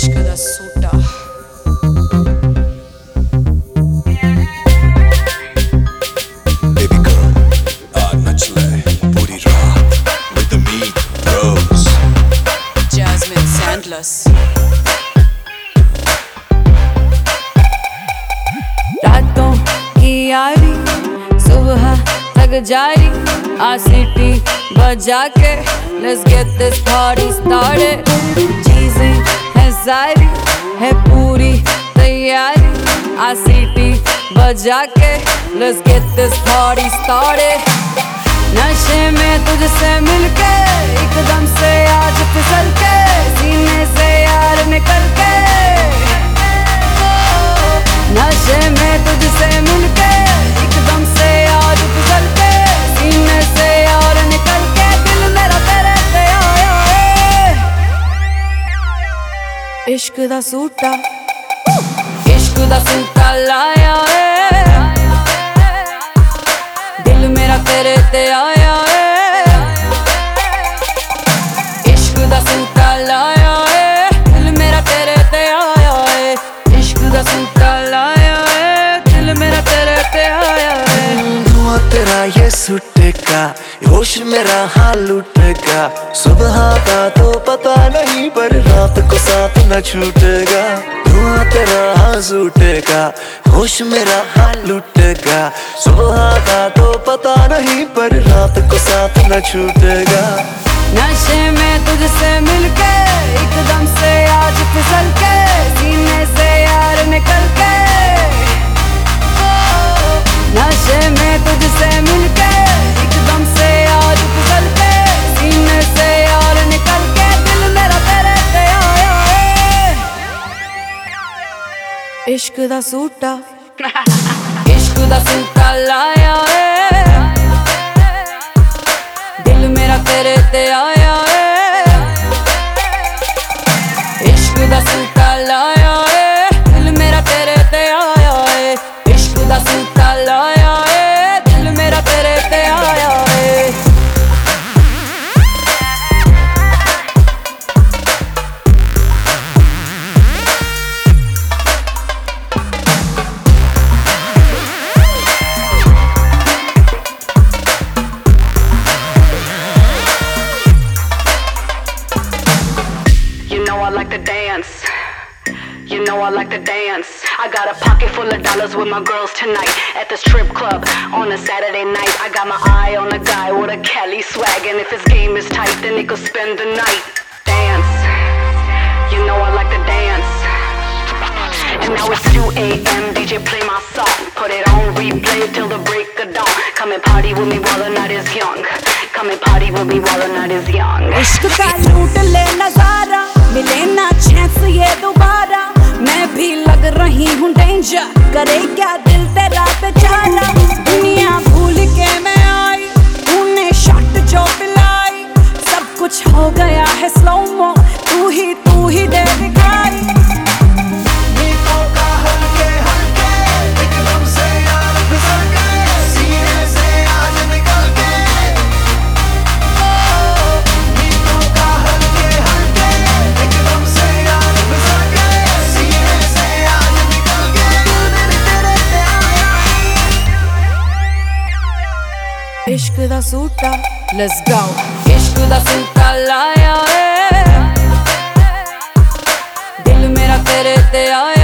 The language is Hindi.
इश्क दा सूटा रात की यारी सुबह तक जारी आ बजा के Let's get this party started सारी है पूरी तैयारी। आ सीटी बजा के Let's get this party started नशे में तुझसे मिलके, एकदम से आज फिसल के सीने से यार इश्क दा सूटा। इश्क दा सूटा लाया है। दिल मेरा तेरे ते आया है। इश्क दा सूटा लाया है। दिल मेरा तेरे ते आया है। इश्क दा सूटा लाया है। दिल मेरा तेरे ते आया है। धुआँ तेरा ये सुटेगा होश मेरा हाल लुटेगा। सुबह का तो पता नहीं पर रात को साथ न छूटेगा, धुआँ तेरा हाँ सूटेगा होश मेरा हाल लुटेगा, सुबह का तो पता नहीं पर रात को साथ न छूटेगा। नशे में तुझसे इश्क दा सूटा इश्क दा सूटा लाया है I like to dance. You know I like to dance. I got a pocket full of dollars with my girls tonight at the strip club on a Saturday night. I got my eye on a guy with a Cali swag, and if his game is tight, then he could spend the night. Dance. You know I like to dance. And now it's 2 a.m. DJ play my song. Put it on replay till the break of dawn. Come and party with me while the night is young. Come and party with me while the night is young. इश्क दा सूटा लेट्स गो इश्क दा सूटा लाया है दिल मेरा तेरे ते आया